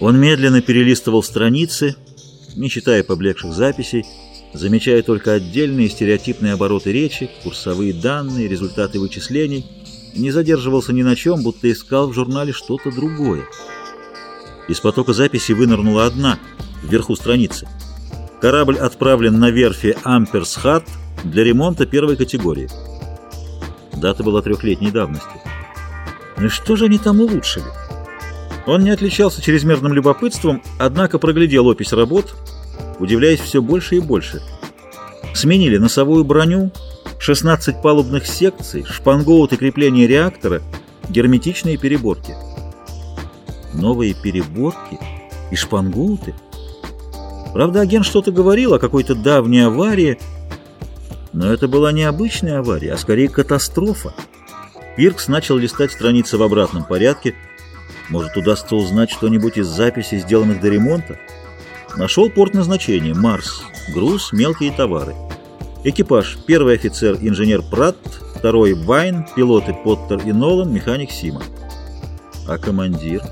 Он медленно перелистывал страницы, не читая поблекших записей, замечая только отдельные стереотипные обороты речи, курсовые данные, результаты вычислений, не задерживался ни на чем, будто искал в журнале что-то другое. Из потока записей вынырнула одна, вверху страницы. Корабль отправлен на верфи Амперсхат для ремонта первой категории. Дата была трехлетней давности. Ну что же они там улучшили? Он не отличался чрезмерным любопытством, однако проглядел опись работ, удивляясь все больше и больше. Сменили носовую броню, 16 палубных секций, шпангоут и крепление реактора, герметичные переборки. Новые переборки и шпангоуты? Правда, агент что-то говорил о какой-то давней аварии, но это была не обычная авария, а скорее катастрофа. Пиркс начал листать страницы в обратном порядке. Может, удастся узнать что-нибудь из записей, сделанных до ремонта? Нашел порт назначения – Марс. Груз, мелкие товары. Экипаж – первый офицер – инженер Пратт, второй – Вайн, пилоты Поттер и Нолан, механик Сима. А командир?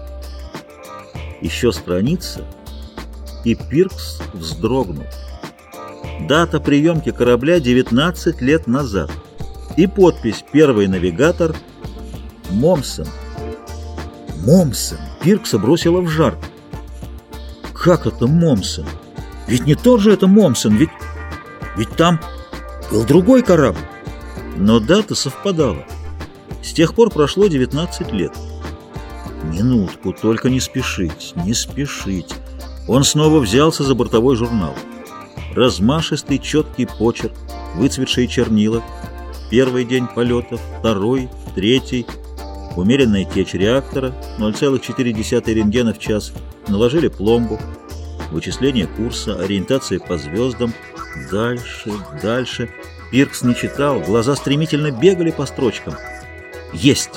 Еще страница, и Пиркс вздрогнул. Дата приемки корабля 19 лет назад. И подпись «Первый навигатор» Момсон. Момсон. Пиркса бросила в жар. Как это Момсон? Ведь не тот же это Момсон, ведь... Ведь там был другой корабль. Но дата совпадала. С тех пор прошло 19 лет. Минутку, только не спешить, не спешить. Он снова взялся за бортовой журнал. Размашистый четкий почерк, выцветшие чернила. Первый день полета, второй, третий. Умеренная течь реактора, 0,4 рентгена в час. Наложили пломбу. Вычисление курса, ориентация по звездам. Дальше, дальше. Пиркс не читал, глаза стремительно бегали по строчкам. Есть!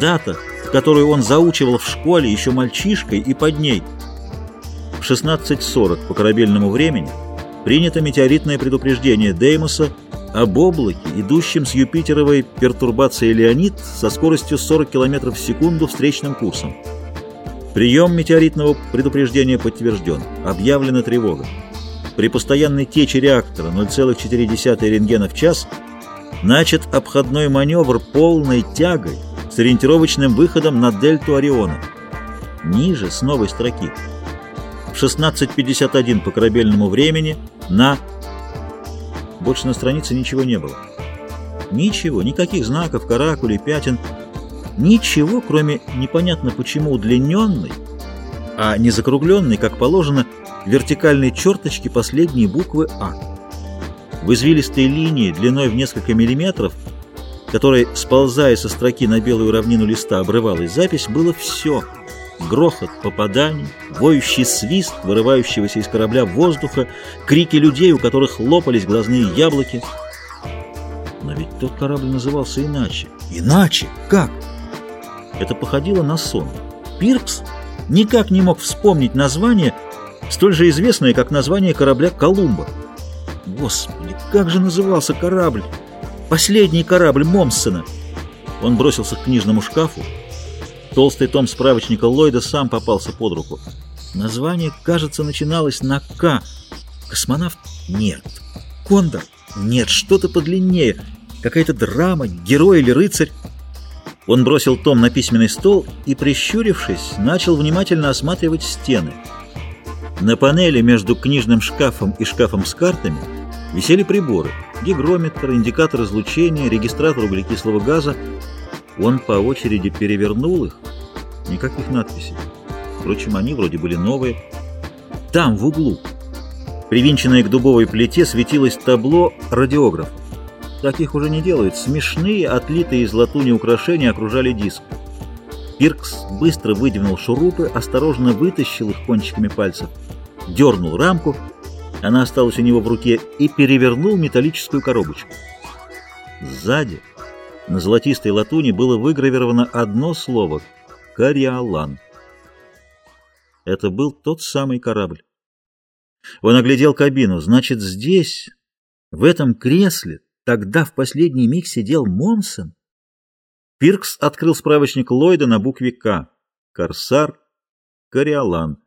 Дата, которую он заучивал в школе еще мальчишкой и под ней. В 16.40 по корабельному времени принято метеоритное предупреждение Деймоса об облаке, идущем с Юпитеровой пертурбацией Леонид со скоростью 40 км в секунду встречным курсом. Прием метеоритного предупреждения подтвержден. Объявлена тревога. При постоянной тече реактора 0,4 рентгена в час начат обходной маневр полной тягой с ориентировочным выходом на дельту Ориона. Ниже, с новой строки. В 16.51 по корабельному времени на... Больше на странице ничего не было. Ничего, никаких знаков, каракулей, пятен. Ничего, кроме непонятно почему удлиненной, а не закругленной, как положено, вертикальной черточки последней буквы «А». В извилистой линии длиной в несколько миллиметров, которой, сползая со строки на белую равнину листа, обрывалась запись, было все. Грохот попаданий, воющий свист, вырывающегося из корабля воздуха, крики людей, у которых лопались глазные яблоки. Но ведь тот корабль назывался иначе. Иначе? Как? Это походило на сон. Пиркс никак не мог вспомнить название, столь же известное, как название корабля «Колумба». Господи, как же назывался корабль? Последний корабль Момсона. Он бросился к книжному шкафу. Толстый том справочника Ллойда сам попался под руку. Название, кажется, начиналось на «К». Космонавт? Нет. Кондор? Нет, что-то подлиннее. Какая-то драма, герой или рыцарь. Он бросил том на письменный стол и, прищурившись, начал внимательно осматривать стены. На панели между книжным шкафом и шкафом с картами висели приборы. Гигрометр, индикатор излучения, регистратор углекислого газа. Он по очереди перевернул их. Никаких надписей. Впрочем, они вроде были новые. Там, в углу, привинченное к дубовой плите, светилось табло радиографа. Таких уже не делают. Смешные, отлитые из латуни украшения окружали диск. Пиркс быстро выдвинул шурупы, осторожно вытащил их кончиками пальцев, дернул рамку, она осталась у него в руке, и перевернул металлическую коробочку. Сзади, на золотистой латуни, было выгравировано одно слово — «Кориолан». Это был тот самый корабль. Он оглядел кабину. Значит, здесь, в этом кресле, тогда в последний миг сидел Монсон? Пиркс открыл справочник Ллойда на букве «К». «Корсар», «Кориолан».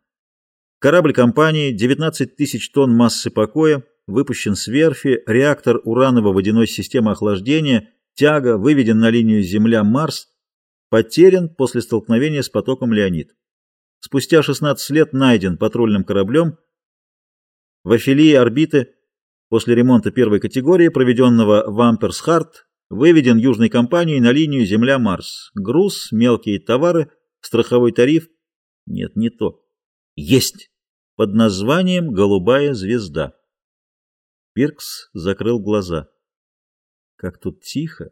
Корабль компании, 19 тысяч тонн массы покоя, выпущен с верфи, реактор ураново-водяной системы охлаждения, тяга, выведен на линию Земля-Марс, потерян после столкновения с потоком Леонид. Спустя 16 лет найден патрульным кораблем в афилии орбиты после ремонта первой категории, проведенного в Амперсхарт, выведен южной компанией на линию Земля-Марс. Груз, мелкие товары, страховой тариф. Нет, не то. Есть! Под названием «Голубая звезда». Пиркс закрыл глаза. Как тут тихо.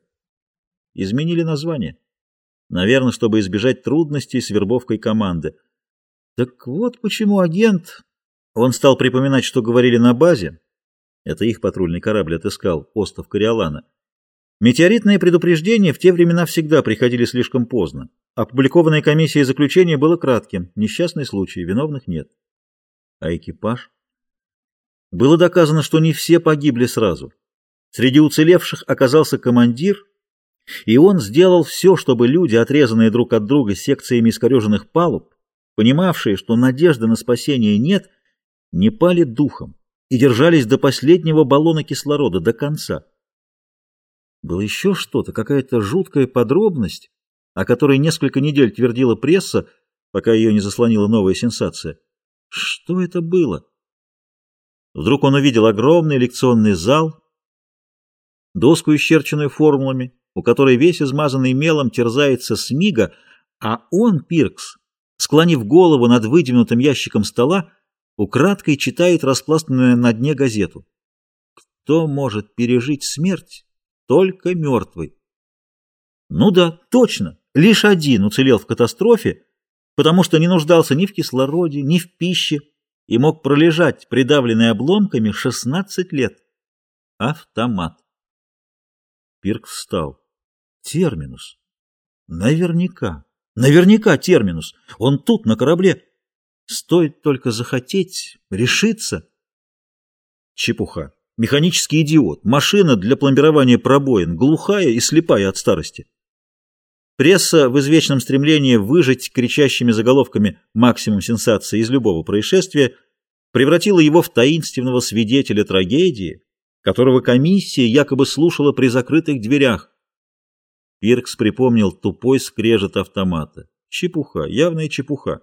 Изменили название. Наверное, чтобы избежать трудностей с вербовкой команды. Так вот почему агент... Он стал припоминать, что говорили на базе. Это их патрульный корабль отыскал, остров Кориолана. Метеоритные предупреждения в те времена всегда приходили слишком поздно. Опубликованное комиссией заключение было кратким. Несчастный случай, виновных нет. А экипаж? Было доказано, что не все погибли сразу. Среди уцелевших оказался командир, и он сделал все, чтобы люди, отрезанные друг от друга секциями искореженных палуб, понимавшие, что надежды на спасение нет, не пали духом и держались до последнего баллона кислорода, до конца. Было еще что-то, какая-то жуткая подробность, о которой несколько недель твердила пресса, пока ее не заслонила новая сенсация. Что это было? Вдруг он увидел огромный лекционный зал, доску, исчерченную формулами, у которой весь измазанный мелом терзается смига, а он, Пиркс, склонив голову над выдвинутым ящиком стола, украдкой читает распластанную на дне газету. Кто может пережить смерть? Только мертвый. Ну да, точно, лишь один уцелел в катастрофе, потому что не нуждался ни в кислороде, ни в пище и мог пролежать, придавленный обломками, 16 лет. Автомат. Пирк встал. Терминус. Наверняка. Наверняка терминус. Он тут, на корабле. Стоит только захотеть, решиться. Чепуха. Механический идиот. Машина для пломбирования пробоин. Глухая и слепая от старости. Пресса в извечном стремлении выжать кричащими заголовками максимум сенсации из любого происшествия превратила его в таинственного свидетеля трагедии, которого комиссия якобы слушала при закрытых дверях. Пиркс припомнил тупой скрежет автомата. Чепуха, явная чепуха.